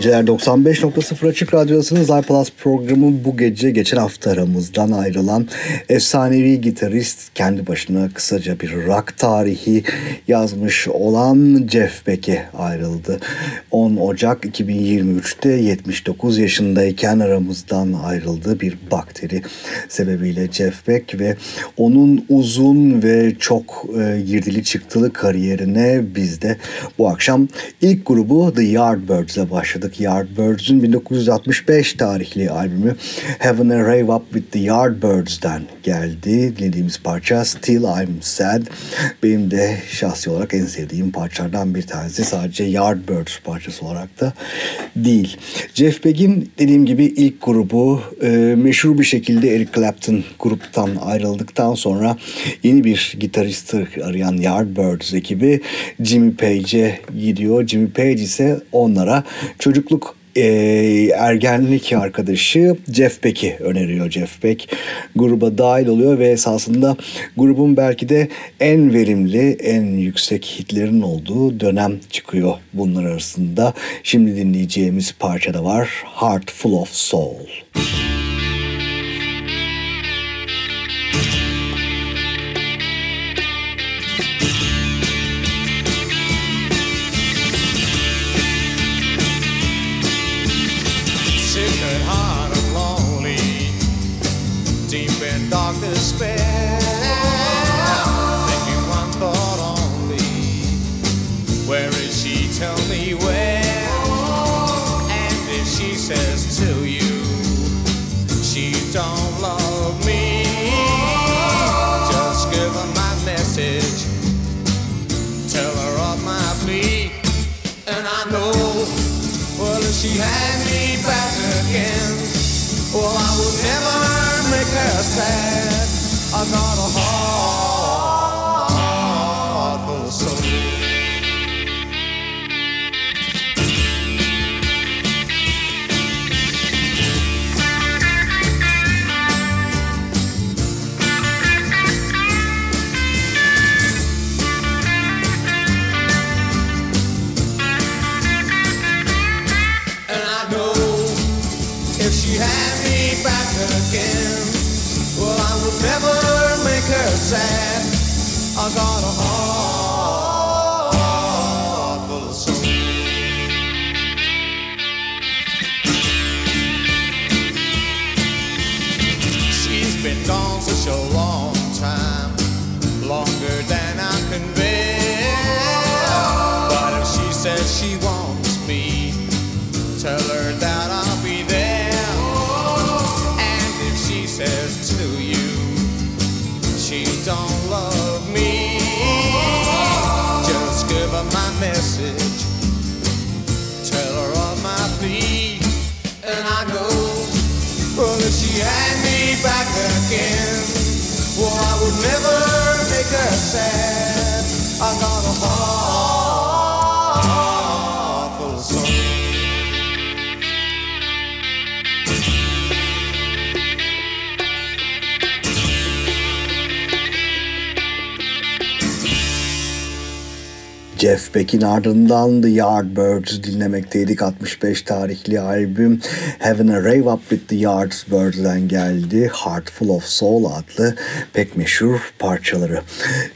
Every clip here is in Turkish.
geceler 95.0 Açık Radyo'dasınız. iPlus programı bu gece geçen hafta aramızdan ayrılan efsanevi gitarist kendi başına kısaca bir rock tarihi yazmış olan Jeff Beck'e ayrıldı. 10 Ocak 2023'te 79 yaşındayken aramızdan ayrıldı bir bakteri sebebiyle Jeff Beck ve onun uzun ve çok e, girdili çıktılı kariyerine biz de bu akşam ilk grubu The Yardbirds'le başladık. Yardbirds'ün 1965 tarihli albümü Heaven and Rave Up with the Yardbirds'den geldi. Dinlediğimiz parça Still I'm Sad. Benim de şahsi olarak en sevdiğim parçalardan bir tanesi. Sadece Yardbirds parçası olarak da değil. Jeff Beck'in dediğim gibi ilk grubu e, meşhur bir şekilde Eric Clapton gruptan ayrıldıktan sonra yeni bir gitarist arayan Yardbirds ekibi Jimmy Page'e gidiyor. Jimmy Page ise onlara çocukluk e, ergenlik arkadaşı Jeff Beck'i öneriyor Jeff Beck. Gruba dahil oluyor ve esasında grubun belki de en verimli, en yüksek hitlerin olduğu dönem çıkıyor bunlar arasında. Şimdi dinleyeceğimiz parça da var. Heart Full of Soul. sick been gone make her sad. I Jeff Beck'in ardından The Yardbirds dinlemekteydik. 65 tarihli albüm Heaven a Rave Up with the Yardbirds'den geldi. Heart Full of Soul adlı pek meşhur parçaları.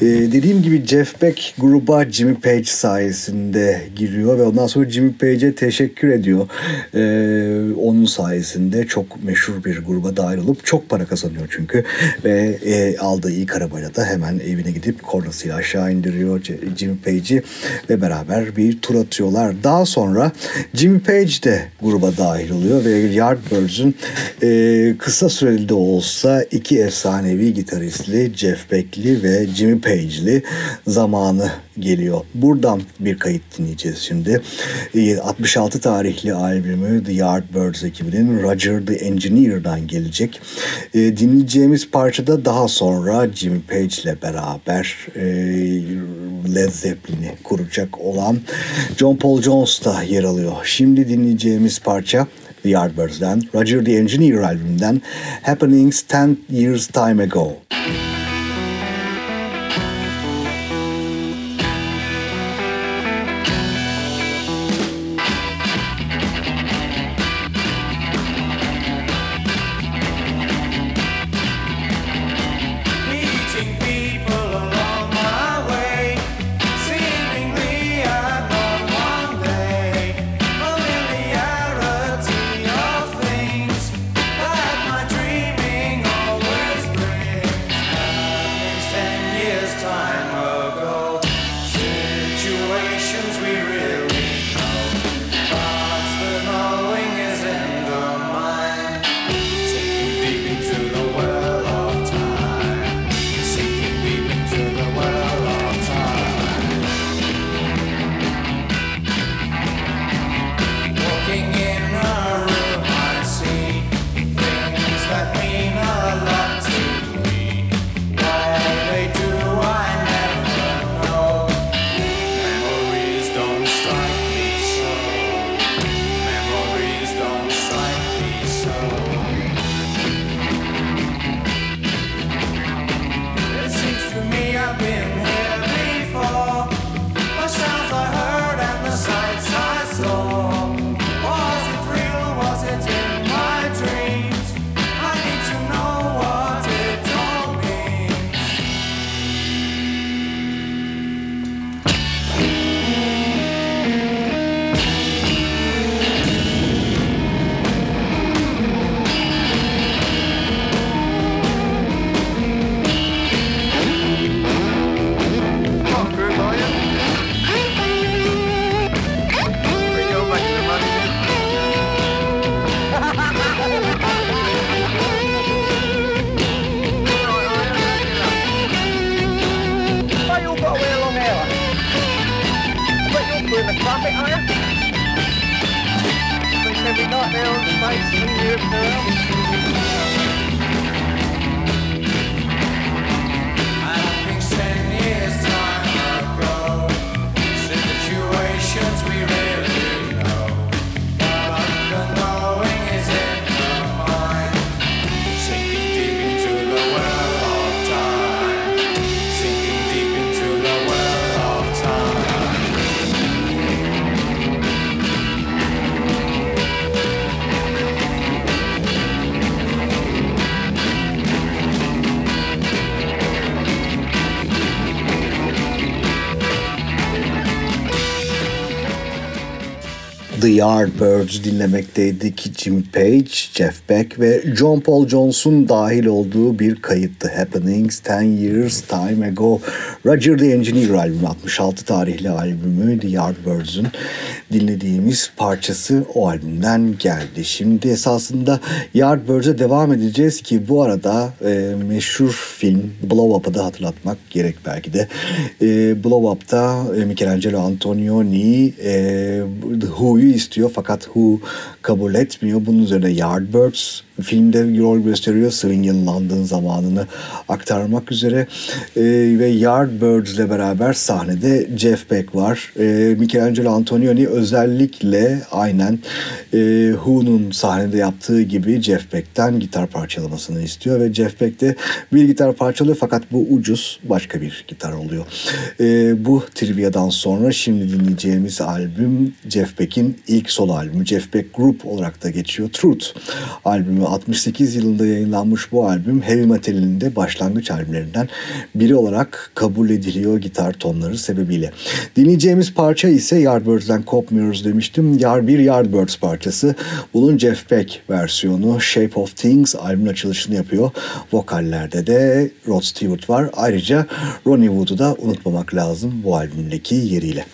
Ee, dediğim gibi Jeff Beck gruba Jimmy Page sayesinde giriyor ve ondan sonra Jimmy Page'e teşekkür ediyor. Ee, onun sayesinde çok meşhur bir gruba dahil olup çok para kazanıyor çünkü. Ve e, aldığı ilk arabayla da hemen evine gidip kornasıyla aşağı indiriyor Jimmy Page'i. Ve beraber bir tur atıyorlar. Daha sonra Jimmy Page de gruba dahil oluyor ve Yardbirds'ün e, kısa süreli de olsa iki efsanevi gitaristli Jeff Beck'li ve Jimmy Page'li zamanı geliyor. Buradan bir kayıt dinleyeceğiz şimdi. 66 tarihli albümü The Yardbirds ekibinin Roger the Engineer'dan gelecek. Dinleyeceğimiz parçada daha sonra Jimmy Page ile beraber Led Zeppelin'i kuracak olan John Paul Jones da yer alıyor. Şimdi dinleyeceğimiz parça The Yardbirds'den Roger the Engineer albümünden Happenings 10 Years Time Ago. Müzik Yardbirds dinlemekteydik. Jimmy Page, Jeff Beck ve John Paul Jones'un dahil olduğu bir kayıttı. Happenings 10 Years Time Ago. Roger the Engineer albümü 66 tarihli albümü The Yardbirds'ün dinlediğimiz parçası o albümden geldi. Şimdi esasında Yardbirds'e devam edeceğiz ki bu arada e, meşhur film Blow Up'ı da hatırlatmak gerek belki de. E, Blow Up'ta e, Michelangelo Antonioni e, Who'yu istiyor fakat Who kabul etmiyor. Bunun üzerine Yardbirds filmde rol gösteriyor. Swingin London zamanını aktarmak üzere. E, ve Yardbirds ile beraber sahnede Jeff Beck var. E, Michelangelo Antonioni özellikle aynen e, Who'nun sahnede yaptığı gibi Jeff Beck'ten gitar parçalamasını istiyor ve Jeff Beck de bir gitar parçalıyor fakat bu ucuz başka bir gitar oluyor. E, bu triviadan sonra şimdi dinleyeceğimiz albüm Jeff Beck'in ilk solo albümü. Jeff Beck Group olarak da geçiyor. Truth albümü 68 yılında yayınlanmış bu albüm heavy metal'in de başlangıç albümlerinden biri olarak kabul ediliyor gitar tonları sebebiyle. Dinleyeceğimiz parça ise Yardbirds'den kopmuyoruz demiştim. Yar bir Yardbirds parçası. Bunun Jeff Beck versiyonu Shape of Things albümün açılışını yapıyor. Vokallerde de Rod Stewart var. Ayrıca Ronnie Wood'u da unutmamak lazım bu albümdeki yeriyle.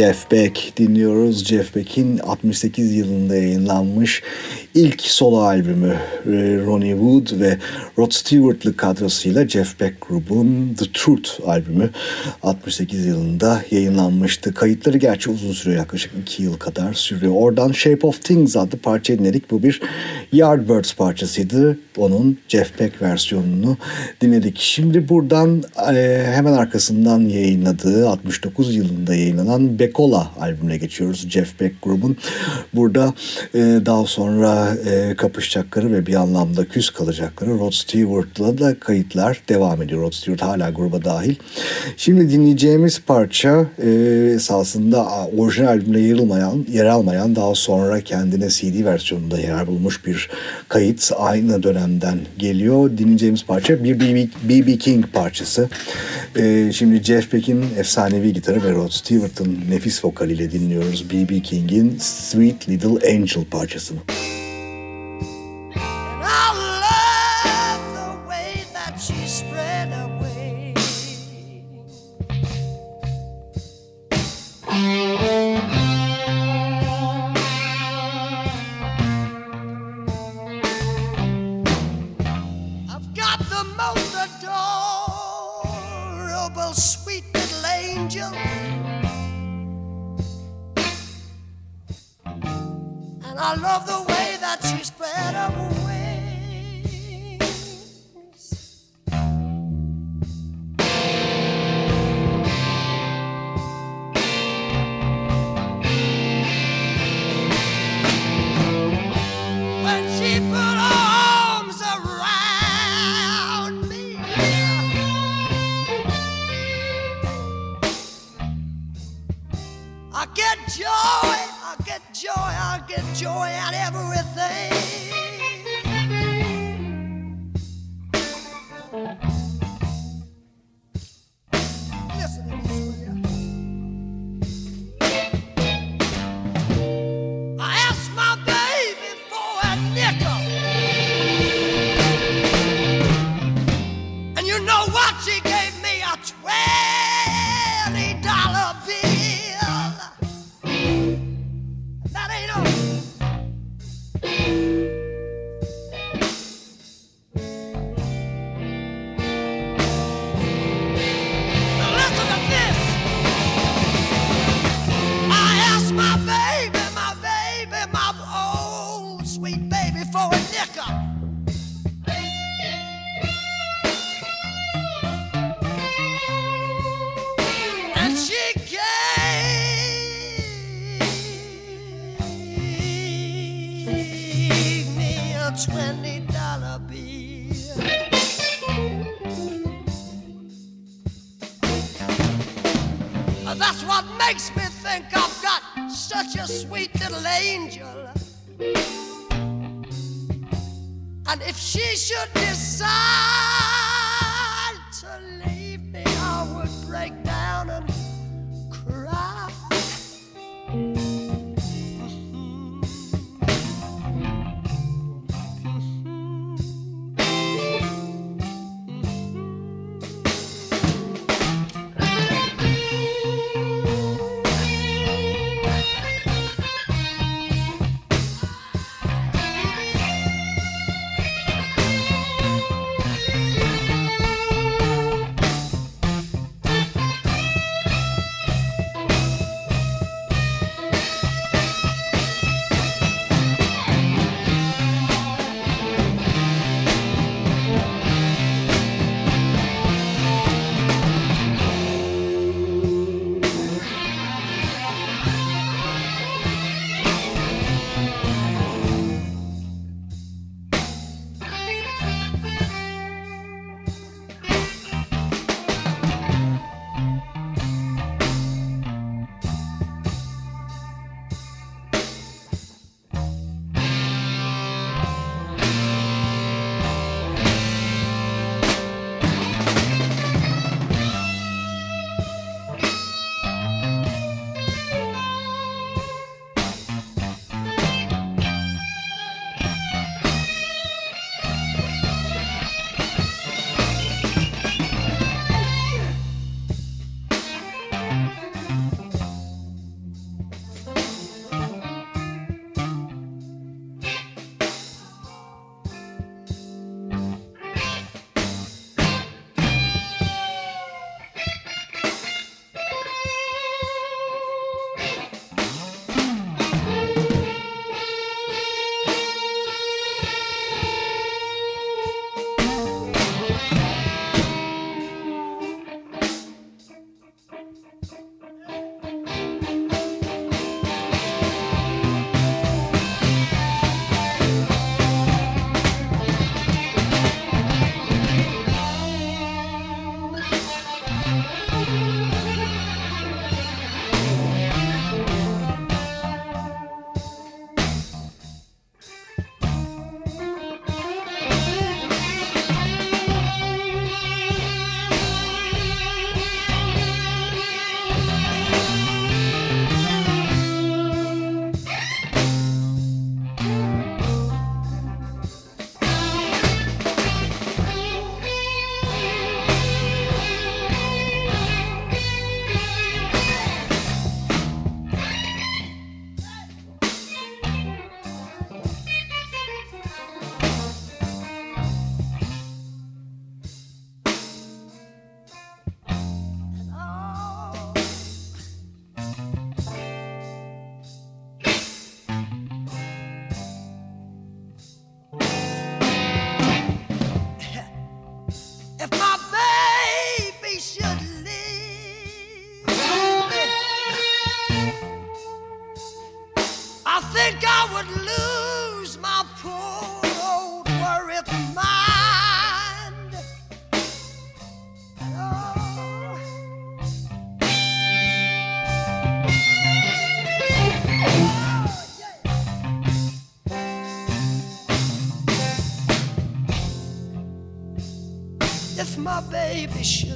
Jeff Beck dinliyoruz. Jeff Beck'in 68 yılında yayınlanmış ilk solo albümü e, Ronnie Wood ve Rod Stewart'lı kadrosuyla Jeff Beck grubun The Truth albümü 68 yılında yayınlanmıştı. Kayıtları gerçi uzun sürüyor yaklaşık 2 yıl kadar sürüyor. Oradan Shape of Things adlı parça dinledik. Bu bir Yardbirds parçasıydı. Onun Jeff Beck versiyonunu dinledik. Şimdi buradan e, hemen arkasından yayınladığı 69 yılında yayınlanan Bekola albümüne geçiyoruz. Jeff Beck grubun. Burada e, daha sonra e, kapışacakları ve bir anlamda küs kalacakları Rod Stewart'la da kayıtlar devam ediyor. Rod Stewart hala gruba dahil. Şimdi dinleyeceğimiz parça e, esasında orijinal albümde yer almayan, yer almayan daha sonra kendine CD versiyonunda yer bulmuş bir kayıt. Aynı dönemden geliyor. Dinleyeceğimiz parça bir B.B. King parçası. E, şimdi Jeff Beck'in efsanevi gitarı ve Rod Stewart'ın nefis vokaliyle dinliyoruz B.B. King'in Sweet Little Angel parçasını. baby show.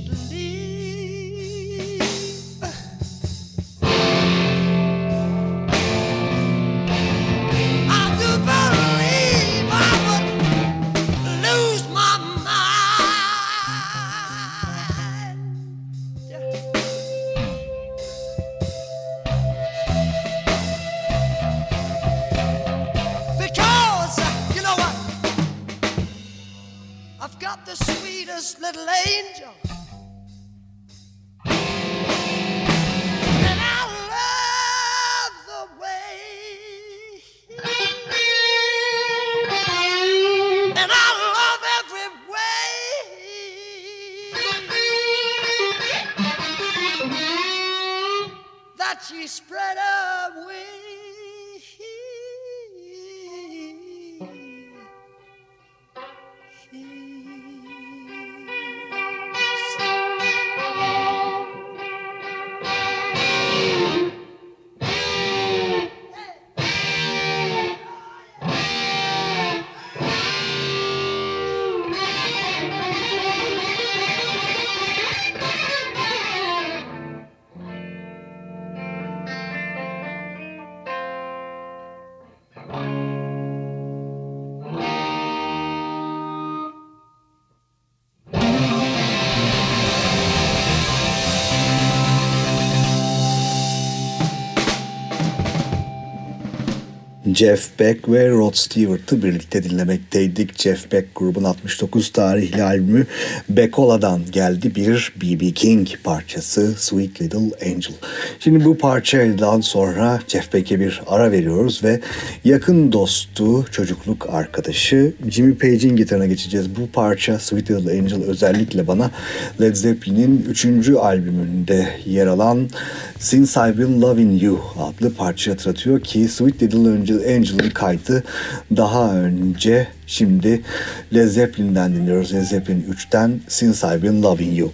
Jeff Beck ve Rod Stewart'ı birlikte dinlemekteydik. Jeff Beck grubun 69 tarihli albümü Becola'dan geldi bir B.B. King parçası Sweet Little Angel. Şimdi bu parçadan sonra Jeff Beck'e bir ara veriyoruz ve yakın dostu, çocukluk arkadaşı Jimmy Page'in gitarına geçeceğiz. Bu parça Sweet Little Angel özellikle bana Led Zeppelin'in 3. albümünde yer alan Since I've Been Loving You adlı parça hatırlatıyor ki Sweet Little Angel, Angel'ın kaydı daha önce şimdi Led Zeppelin'den dinliyoruz. Led Zeppelin 3'ten Since I've Been Loving You.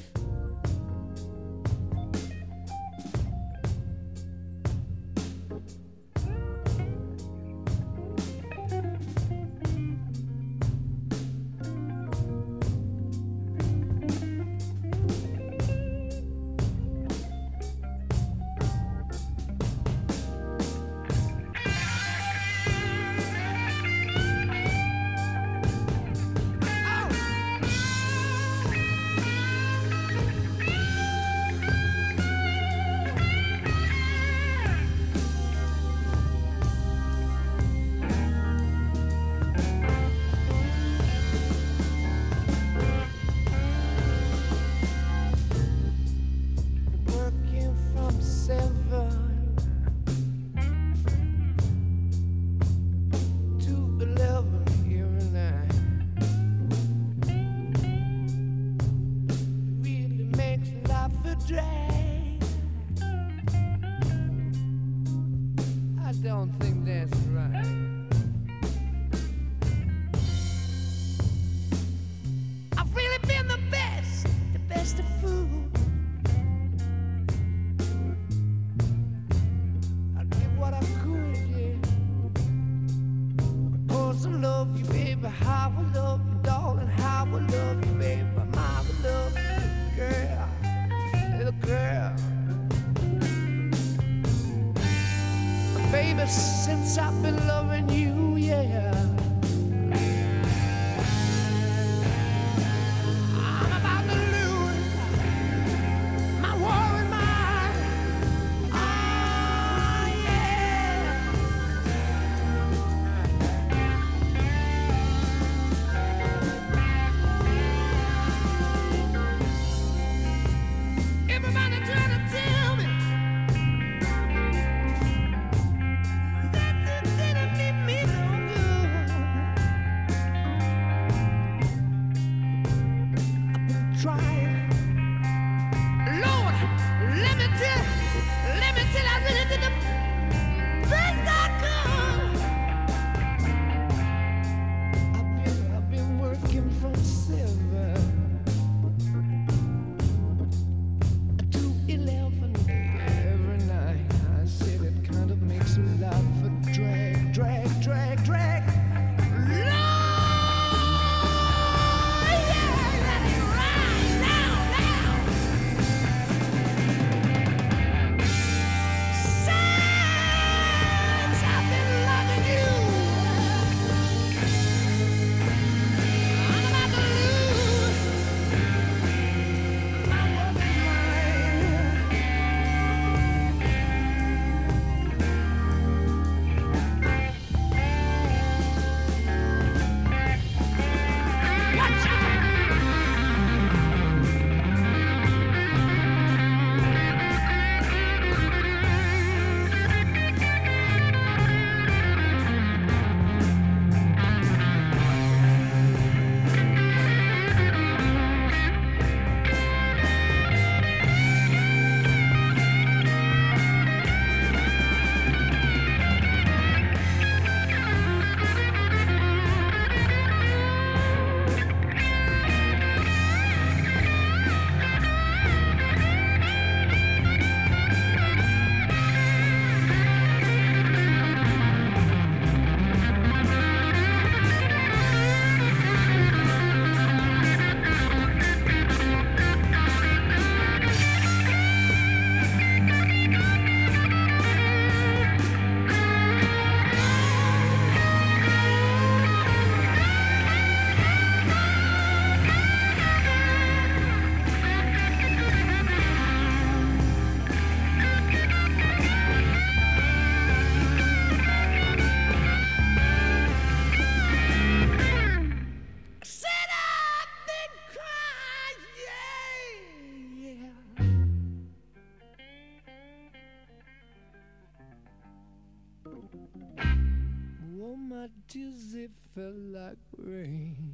Felt like rain.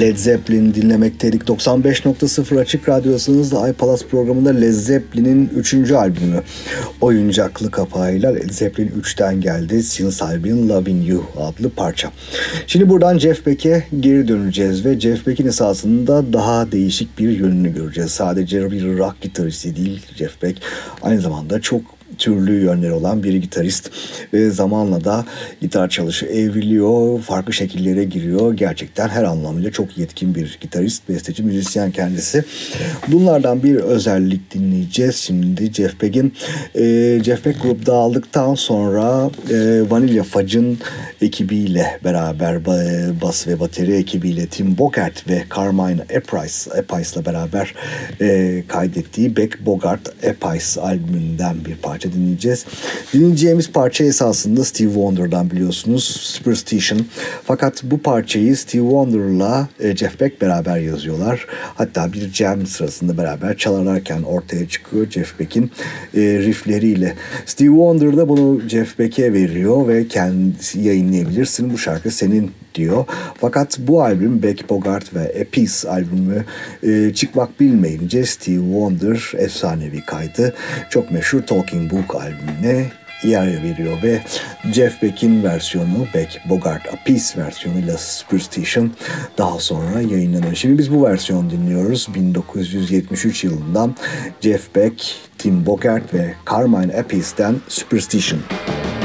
Led Zeppelin dinlemekteydik. 95.0 Açık Radyosu'nuzda iPalas programında Led Zeppelin'in 3. albümü oyuncaklı kapağıyla Led Zeppelin 3'ten geldi. Since I've Been Loving You adlı parça. Şimdi buradan Jeff Beck'e geri döneceğiz ve Jeff Beck'in esasında daha değişik bir yönünü göreceğiz. Sadece bir rock gitaristi değil Jeff Beck aynı zamanda çok türlü yönleri olan bir gitarist ve zamanla da gitar çalışı evriliyor, farklı şekillere giriyor. Gerçekten her anlamıyla çok yetkin bir gitarist, besteci, müzisyen kendisi. Bunlardan bir özellik dinleyeceğiz şimdi Jeff Beck'in. Ee, Jeff Beck grup dağıldıktan sonra e, Vanilla Fudge'ın ekibiyle beraber ba- bas ve bateri ekibiyle Tim Bogart ve Carmine Appice, Appice'la beraber e, kaydettiği Beck Bogart Appice albümünden bir parça dinleyeceğiz. Dinleyeceğimiz parça esasında Steve Wonder'dan biliyorsunuz Superstition. Fakat bu parçayı Steve Wonder'la e, Jeff Beck beraber yazıyorlar. Hatta bir jam sırasında beraber çalarlarken ortaya çıkıyor Jeff Beck'in e, riffleriyle. Steve Wonder da bunu Jeff Beck'e veriyor ve kendisi yayınlayabilirsin. Bu şarkı senin diyor. Fakat bu albüm Beck Bogart ve Piece albümü e, çıkmak bilmeyince Steve Wonder efsanevi kaydı çok meşhur Talking Book albümüne yer veriyor ve Jeff Beck'in versiyonu Beck Bogart A Piece versiyonuyla Superstition daha sonra yayınlanıyor. Şimdi biz bu versiyonu dinliyoruz. 1973 yılından Jeff Beck, Tim Bogart ve Carmine Appice'den Superstition. Very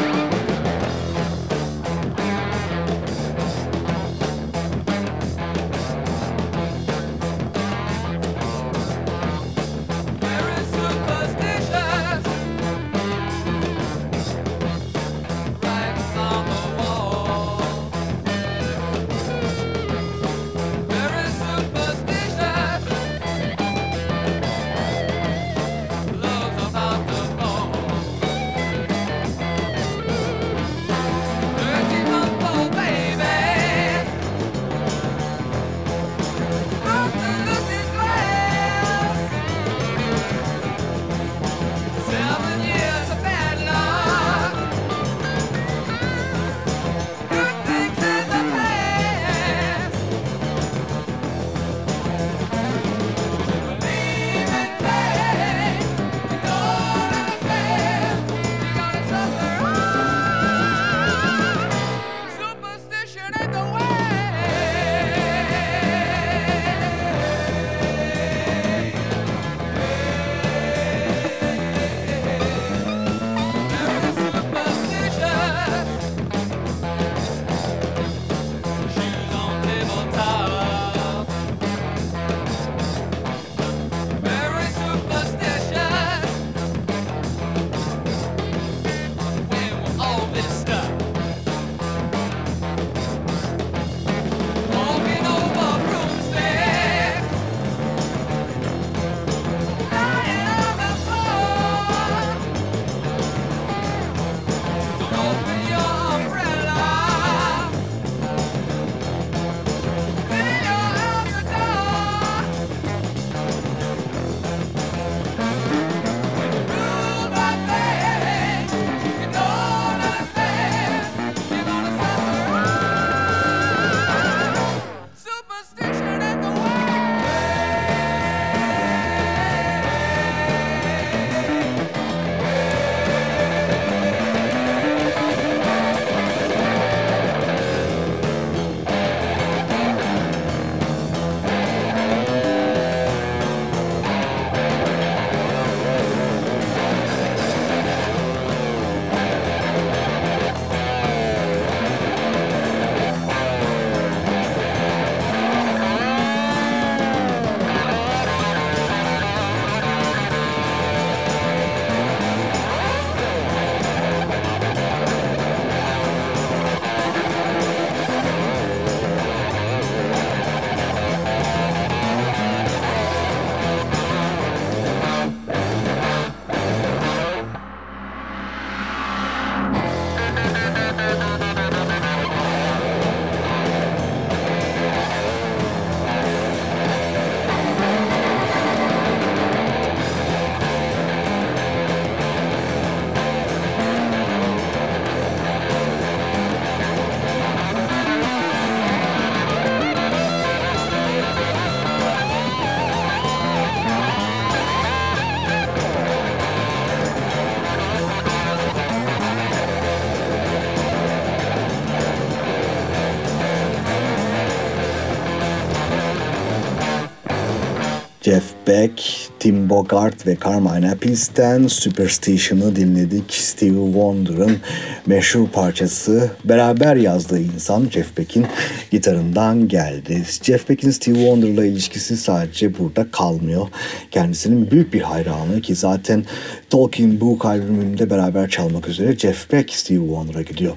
Bogart ve Carmine Appice'den Superstition'ı dinledik. Stevie Wonder'ın meşhur parçası beraber yazdığı insan Jeff Beck'in gitarından geldi. Jeff Beck'in Stevie Wonder'la ilişkisi sadece burada kalmıyor. Kendisinin büyük bir hayranı ki zaten Talking Book albümünde beraber çalmak üzere Jeff Beck Stevie Wonder'a gidiyor.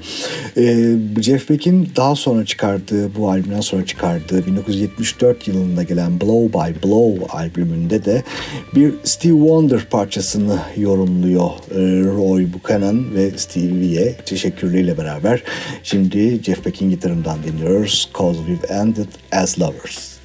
Ee, Jeff Beck'in daha sonra çıkardığı bu albümden sonra çıkardığı 1974 yılında gelen Blow by Blow albümünde de bir Steve Wonder parçasını yorumluyor e, Roy Buchanan ve Stevie'ye teşekkürleriyle beraber. Şimdi Jeff Beck'in gitarından dinliyoruz. Cause We've Ended As Lovers.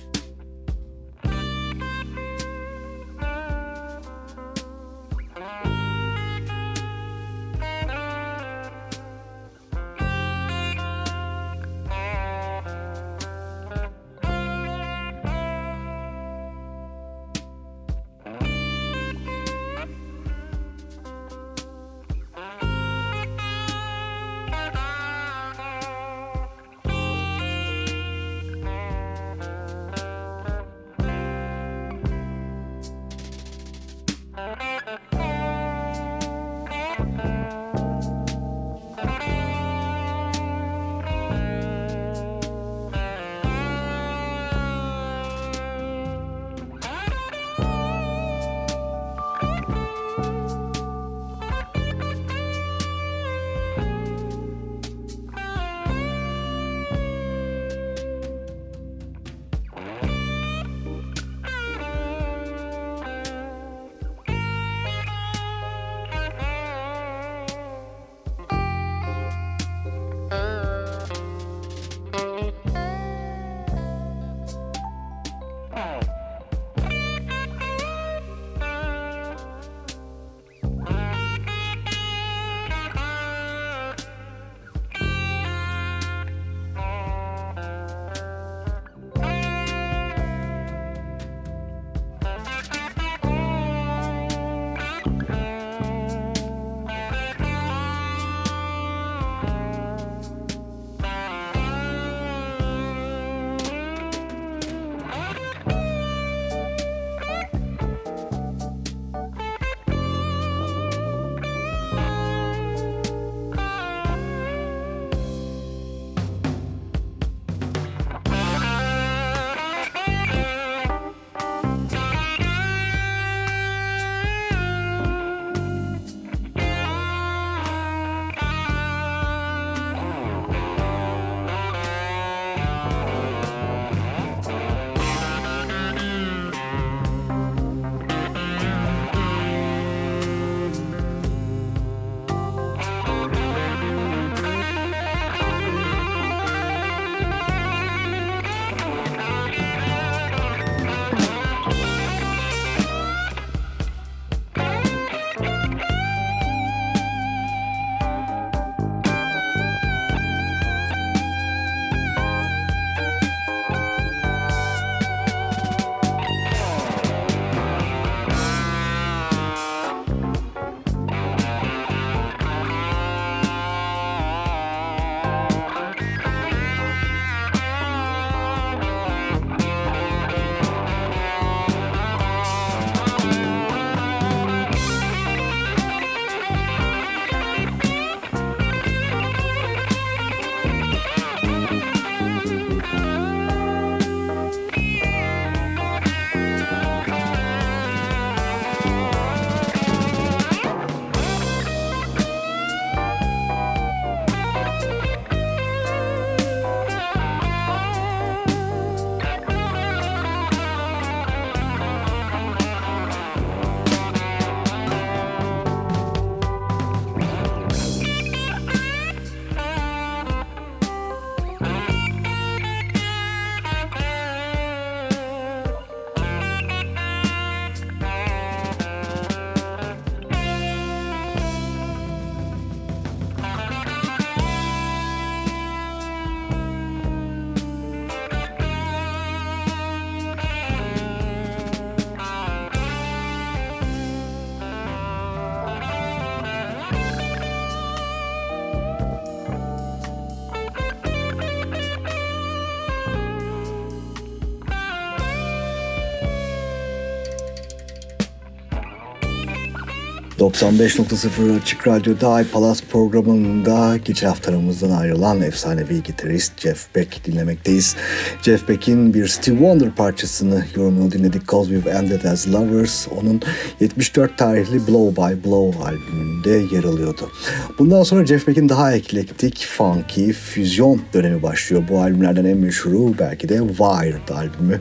95.0 Açık Radyo'da iPalas programında geçen haftalarımızdan ayrılan efsanevi gitarist Jeff Beck dinlemekteyiz. Jeff Beck'in bir Steve Wonder parçasını yorumunu dinledik. Cause We've Ended As Lovers. Onun 74 tarihli Blow by Blow albümünde yer alıyordu. Bundan sonra Jeff Beck'in daha eklektik, funky, füzyon dönemi başlıyor. Bu albümlerden en meşhuru belki de Wired albümü.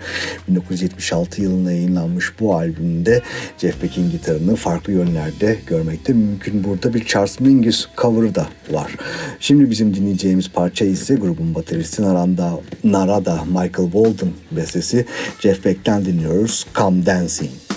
1976 yılında yayınlanmış bu albümde Jeff Beck'in gitarını farklı yönlerde görmekte mümkün. Burada bir Charles Mingus cover'ı da var. Şimdi bizim dinleyeceğimiz parça ise grubun bateristi Naranda, Narada Michael Walden bestesi Jeff Beck'ten dinliyoruz. Come Dancing.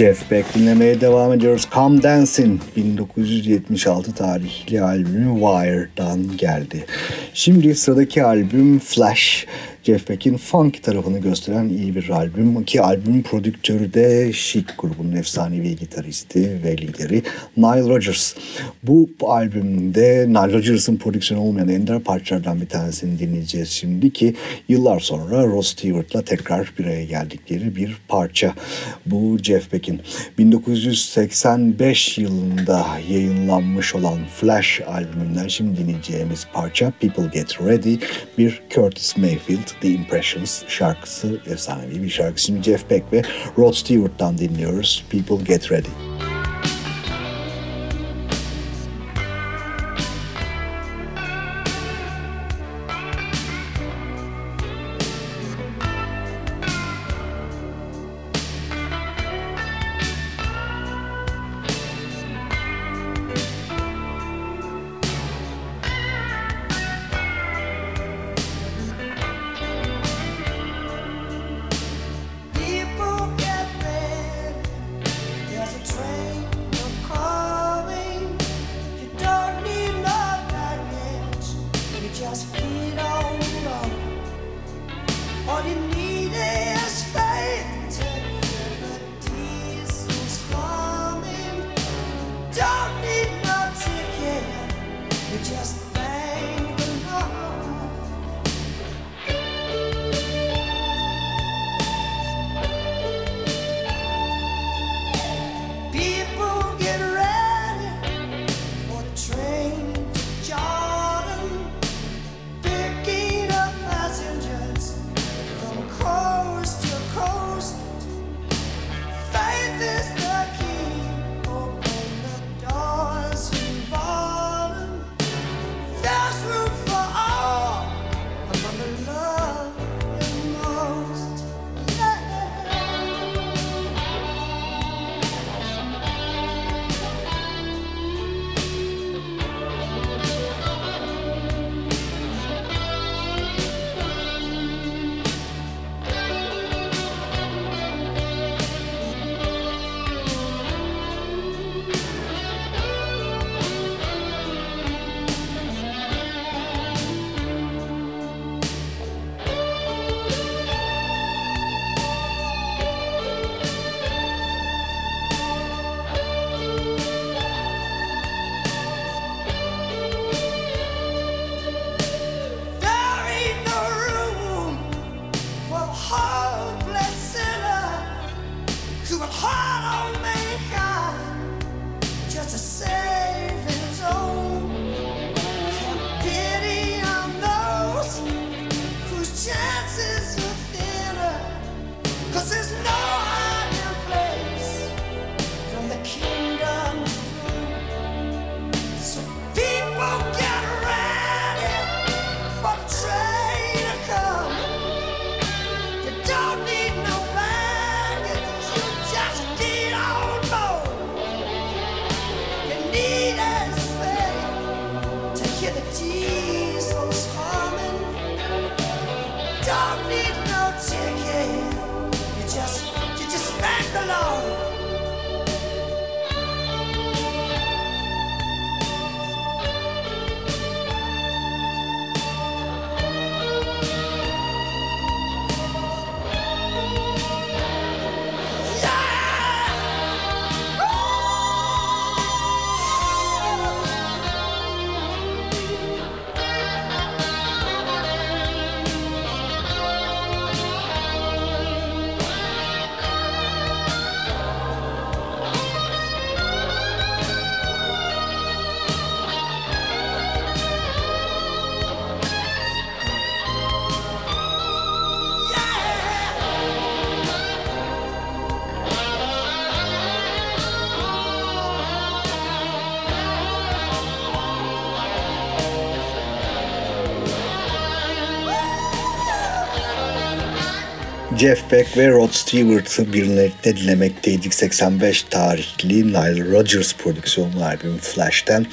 Jeff Beck dinlemeye devam ediyoruz. Come Dancing 1976 tarihli albümü Wire'dan geldi. Şimdi sıradaki albüm Flash. Jeff Beck'in funk tarafını gösteren iyi bir albüm. Ki albümün prodüktörü de Chic grubunun efsanevi gitaristi ve lideri Nile Rodgers. Bu albümde Nile Rodgers'ın prodüksiyonu olmayan ender parçalardan bir tanesini dinleyeceğiz şimdi ki yıllar sonra Ross Stewart'la tekrar bir araya geldikleri bir parça. Bu Jeff Beck'in 1985 yılında yayınlanmış olan Flash albümünden şimdi dinleyeceğimiz parça People Get Ready bir Curtis Mayfield The Impressions şarkısı efsanevi bir şarkı. Şimdi Jeff Beck ve Rod Stewart'tan dinliyoruz People Get Ready. Jeff Beck ve Rod Stewart'ı birlikte dinlemekteydik. 85 tarihli Nile Rodgers prodüksiyonlu albüm Flash'ten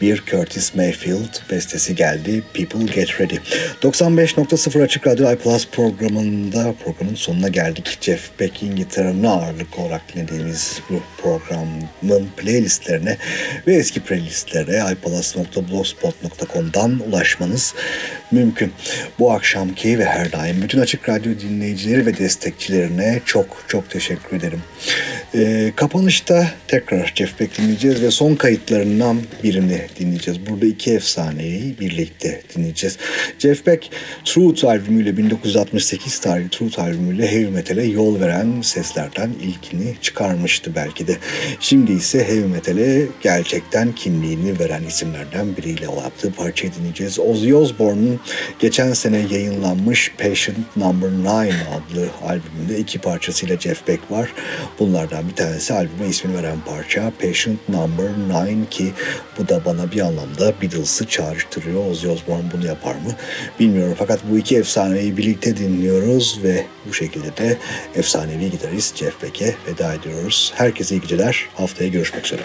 bir Curtis Mayfield bestesi geldi. People Get Ready. 95.0 Açık Radyo iPlus programında programın sonuna geldik. Jeff Beck'in gitarını ağırlık olarak dinlediğimiz bu programın playlistlerine ve eski playlistlere iPlus.blogspot.com'dan ulaşmanız mümkün. Bu akşamki ve her daim bütün Açık Radyo dinleyicileri ve destekçilerine çok çok teşekkür ederim. Ee, kapanışta tekrar Jeff Beck dinleyeceğiz ve son kayıtlarından birini dinleyeceğiz. Burada iki efsaneyi birlikte dinleyeceğiz. Jeff Beck Truth albümüyle 1968 tarihli Truth albümüyle heavy metal'e yol veren seslerden ilkini çıkarmıştı belki de. Şimdi ise heavy metal'e gerçekten kimliğini veren isimlerden biriyle yaptığı parçayı dinleyeceğiz. Ozzy Osbourne'un geçen sene yayınlanmış Patient Number 9 adlı albümünde iki parçasıyla Jeff Beck var. Bunlardan bir tanesi albüme ismini veren parça Patient Number 9 ki bu da bana bir anlamda Beatles'ı çağrıştırıyor. Ozzy Osbourne bunu yapar mı bilmiyorum. Fakat bu iki efsaneyi birlikte dinliyoruz ve bu şekilde de efsanevi gitarist Jeff Beck'e veda ediyoruz. Herkese iyi geceler. Haftaya görüşmek üzere.